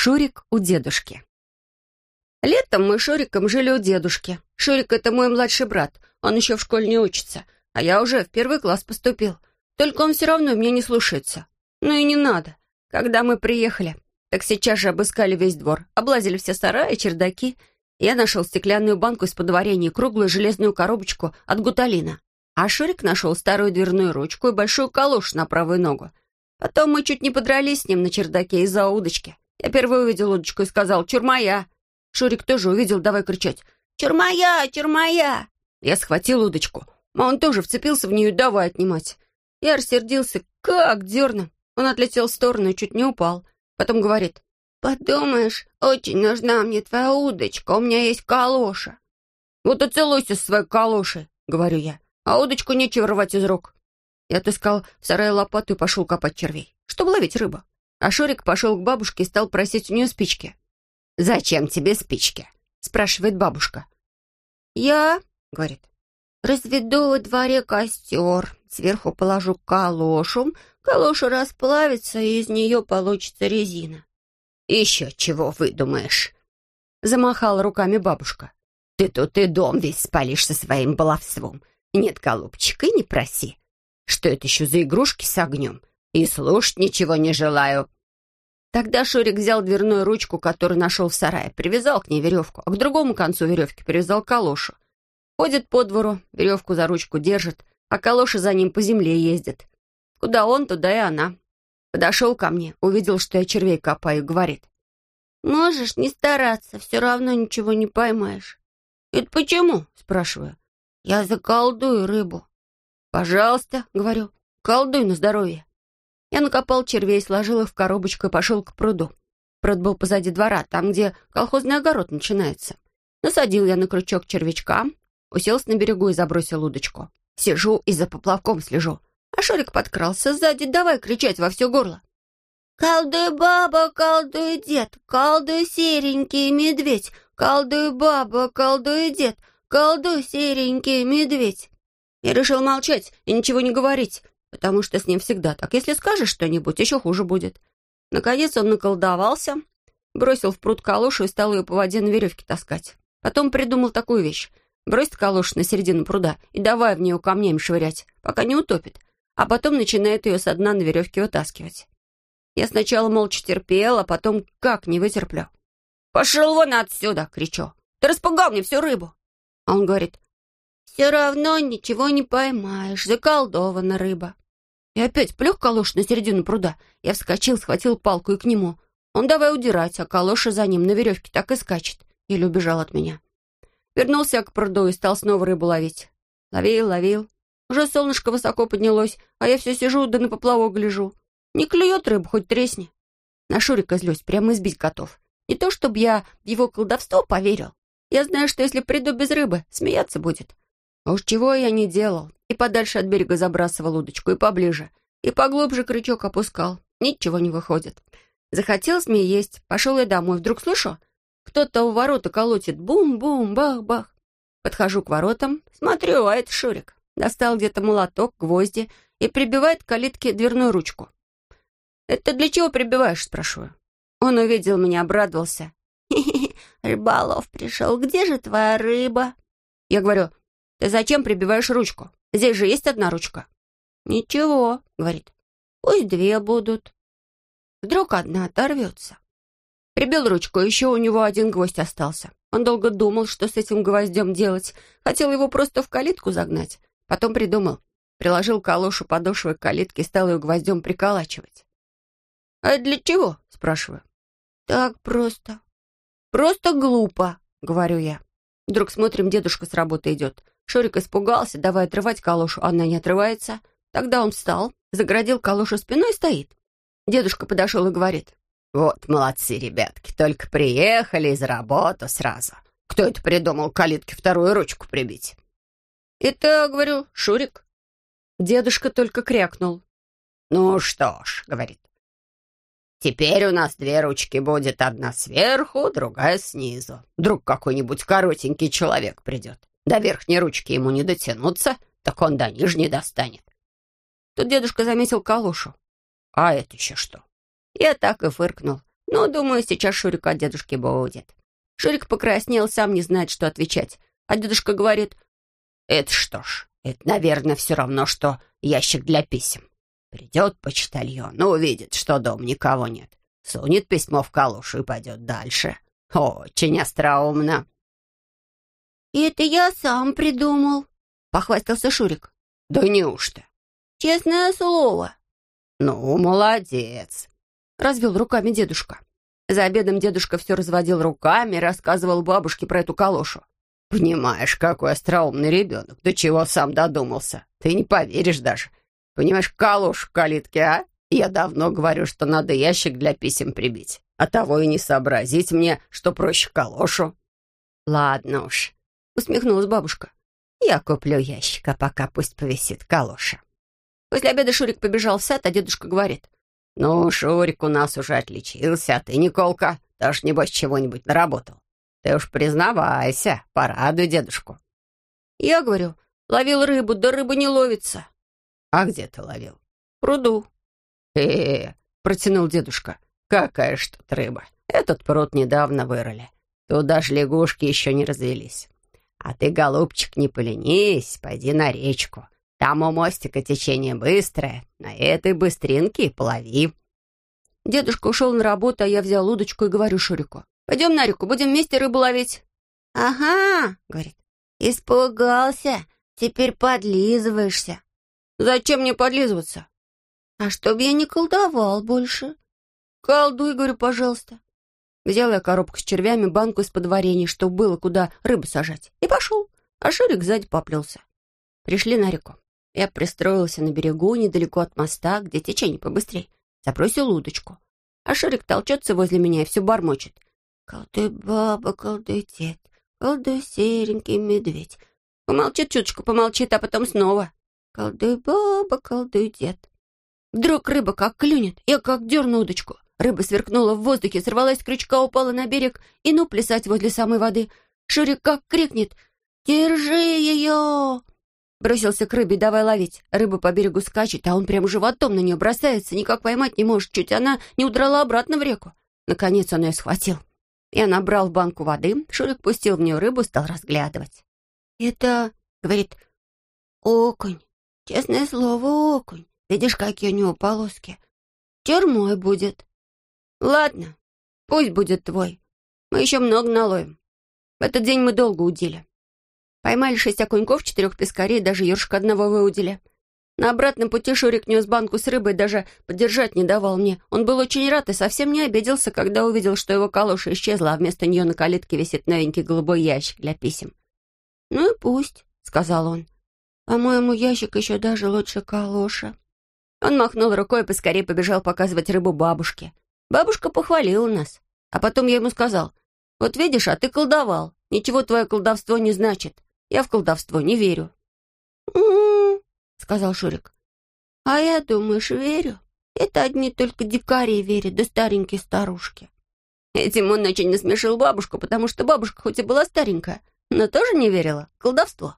Шурик у дедушки. Летом мы с Шуриком жили у дедушки. Шурик — это мой младший брат. Он еще в школе не учится. А я уже в первый класс поступил. Только он все равно меня не слушается. Ну и не надо. Когда мы приехали, так сейчас же обыскали весь двор, облазили все сараи, чердаки. Я нашел стеклянную банку из-под варенья круглую железную коробочку от гуталина. А Шурик нашел старую дверную ручку и большую калошу на правую ногу. Потом мы чуть не подрались с ним на чердаке из-за удочки. Я первый увидел удочку и сказал «Чур моя!». Шурик тоже увидел, давай кричать «Чур моя! Чур моя!». Я схватил удочку, а он тоже вцепился в нее давай отнимать. Я рассердился, как дерно. Он отлетел в сторону и чуть не упал. Потом говорит «Подумаешь, очень нужна мне твоя удочка, у меня есть калоша». «Вот и целуйся со своей калошей», — говорю я а удочку нечего рвать из рук. Я отыскал в сарае лопату и пошел копать червей, чтобы ловить рыбу. А Шурик пошел к бабушке и стал просить у нее спички. «Зачем тебе спички?» — спрашивает бабушка. «Я, — говорит, — разведу во дворе костер, сверху положу калошу, калоша расплавится, и из нее получится резина». «Еще чего выдумаешь?» — замахала руками бабушка. «Ты тут и дом весь спалишь со своим баловством. «Нет, голубчик, и не проси. Что это еще за игрушки с огнем? И слушать ничего не желаю». Тогда Шурик взял дверную ручку, которую нашел в сарае, привязал к ней веревку, а к другому концу веревки привязал калошу. Ходит по двору, веревку за ручку держит, а калоша за ним по земле ездит. Куда он, туда и она. Подошел ко мне, увидел, что я червей копаю, говорит. «Можешь не стараться, все равно ничего не поймаешь». «Это почему?» — спрашиваю. Я заколдую рыбу. «Пожалуйста», — говорю, — «колдуй на здоровье». Я накопал червей, сложил их в коробочку и пошел к пруду. Пруд был позади двора, там, где колхозный огород начинается. Насадил я на крючок червячка, уселся на берегу и забросил удочку. Сижу и за поплавком слежу. А Шурик подкрался сзади, давай кричать во все горло. «Колдуй, баба, колдуй, дед, колдуй, серенький медведь, колдуй, баба, колдуй, дед, «Колдуй, серенький медведь!» Я решил молчать и ничего не говорить, потому что с ним всегда так. Если скажешь что-нибудь, еще хуже будет. Наконец он наколдовался, бросил в пруд калошу и стал ее по воде на веревке таскать. Потом придумал такую вещь. Бросит калошу на середину пруда и давай в нее камнями швырять, пока не утопит, а потом начинает ее со дна на веревке вытаскивать. Я сначала молча терпел, а потом как не вытерплю. «Пошел вон отсюда!» — кричу. «Ты распугал мне всю рыбу!» А он говорит, «Все равно ничего не поймаешь, заколдована рыба». И опять плюх калош на середину пруда. Я вскочил, схватил палку и к нему. Он давай удирать, а калоша за ним на веревке так и скачет. Или убежал от меня. Вернулся к пруду и стал снова рыбу ловить. Ловил, ловил. Уже солнышко высоко поднялось, а я все сижу да на поплавок гляжу. Не клюет рыба, хоть тресни. На Шурика злюсь, прямо избить готов. Не то, чтобы я в его колдовство поверил, я знаю, что если приду без рыбы, смеяться будет. А уж чего я не делал. И подальше от берега забрасывал удочку, и поближе. И поглубже крючок опускал. Ничего не выходит. Захотелось мне есть. Пошел я домой. Вдруг слышу, кто-то у ворота колотит. Бум-бум, бах-бах. Подхожу к воротам. Смотрю, а это Шурик. Достал где-то молоток, гвозди и прибивает к калитке дверную ручку. «Это для чего прибиваешь?» — спрашиваю. Он увидел меня, обрадовался. «Хе-хе, рыболов пришел. Где же твоя рыба?» Я говорю, «Ты зачем прибиваешь ручку? Здесь же есть одна ручка». «Ничего», — говорит, «пусть две будут». Вдруг одна оторвется. Прибил ручку, еще у него один гвоздь остался. Он долго думал, что с этим гвоздем делать. Хотел его просто в калитку загнать. Потом придумал. Приложил калошу подошвой к калитке и стал ее гвоздем приколачивать. «А для чего?» — спрашиваю. «Так просто. «Просто глупо», — говорю я. Вдруг смотрим, дедушка с работы идет. Шурик испугался, давай отрывать калошу, она не отрывается. Тогда он встал, заградил калошу спиной и стоит. Дедушка подошел и говорит. «Вот молодцы, ребятки, только приехали из работы сразу. Кто это придумал калитке вторую ручку прибить?» «Это, говорю, Шурик». Дедушка только крякнул. «Ну что ж», — говорит, Теперь у нас две ручки будет, одна сверху, другая снизу. Вдруг какой-нибудь коротенький человек придет. До верхней ручки ему не дотянуться, так он до нижней достанет. Тут дедушка заметил калошу. А это еще что? Я так и фыркнул. Ну, думаю, сейчас Шурик от дедушки будет. Шурик покраснел, сам не знает, что отвечать. А дедушка говорит, «Это что ж, это, наверное, все равно, что ящик для писем. Придет почтальон, ну, увидит, что дом никого нет. Сунет письмо в калушу и пойдет дальше. Очень остроумно». «Это я сам придумал», — похвастался Шурик. «Да неужто?» «Честное слово». «Ну, молодец», — развел руками дедушка. За обедом дедушка все разводил руками и рассказывал бабушке про эту калошу. «Понимаешь, какой остроумный ребенок, до чего сам додумался. Ты не поверишь даже. Понимаешь, калош в калитке, а? Я давно говорю, что надо ящик для писем прибить. А того и не сообразить мне, что проще калошу». «Ладно уж», — усмехнулась бабушка. «Я куплю ящик, а пока пусть повисит калоша». После обеда Шурик побежал в сад, а дедушка говорит. «Ну, Шурик у нас уже отличился, а ты, Николка, тоже, небось, чего-нибудь наработал. Ты уж признавайся, порадуй дедушку». Я говорю, ловил рыбу, да рыба не ловится. «А где ты ловил?» «В пруду». «Э-э-э», протянул дедушка, «какая ж тут рыба? Этот пруд недавно вырыли. Тут даже лягушки еще не развелись. А ты, голубчик, не поленись, пойди на речку. Там у мостика течение быстрое, на этой быстринке полови». Дедушка ушел на работу, а я взял удочку и говорю Шурику. «Пойдем на реку, будем вместе рыбу ловить». «Ага», — говорит, — «испугался, теперь подлизываешься». «Зачем мне подлизываться?» «А чтоб я не колдовал больше». «Колдуй, — говорю, — пожалуйста». Взял я коробку с червями, банку из-под варенья, чтобы было куда рыбу сажать, и пошел, а Шурик сзади поплелся. Пришли на реку. Я пристроился на берегу, недалеко от моста, где течение побыстрее. Забросил удочку. А Шурик толчется возле меня и все бормочет. «Колдуй, баба, колдуй, дед, колдуй, серенький медведь». Помолчит чуточку, помолчит, а потом снова. «Колдуй, баба, колдуй, дед». Вдруг рыба как клюнет, я как дерну удочку. Рыба сверкнула в воздухе, сорвалась с крючка, упала на берег и ну плясать возле самой воды. Шурик как крикнет «Держи ее!» Бросился к рыбе, давай ловить. Рыба по берегу скачет, а он прям животом на нее бросается, никак поймать не может, чуть она не удрала обратно в реку. Наконец он ее схватил. Я набрал банку воды, Шурик пустил в нее рыбу, стал разглядывать. «Это, — говорит, — окунь. Честное слово, окунь. Видишь, какие у него полоски? Термой будет». «Ладно, пусть будет твой. Мы еще много наловим. В этот день мы долго удили. Поймали шесть окуньков, четырех пескарей, даже ершка одного выудили. На обратном пути Шурик нес банку с рыбой, даже подержать не давал мне. Он был очень рад и совсем не обиделся, когда увидел, что его калоша исчезла, а вместо нее на калитке висит новенький голубой ящик для писем. «Ну и пусть», — сказал он. «По-моему, ящик еще даже лучше калоша». Он махнул рукой и поскорее побежал показывать рыбу бабушке. Бабушка похвалила нас. А потом я ему сказал, «Вот видишь, а ты колдовал. Ничего твое колдовство не значит. Я в колдовство не верю». «М-м-м», сказал Шурик. «А я, думаешь, верю? Это одни только дикари верят, да старенькие старушки». Этим он очень насмешил бабушку, потому что бабушка хоть и была старенькая, но тоже не верила в колдовство.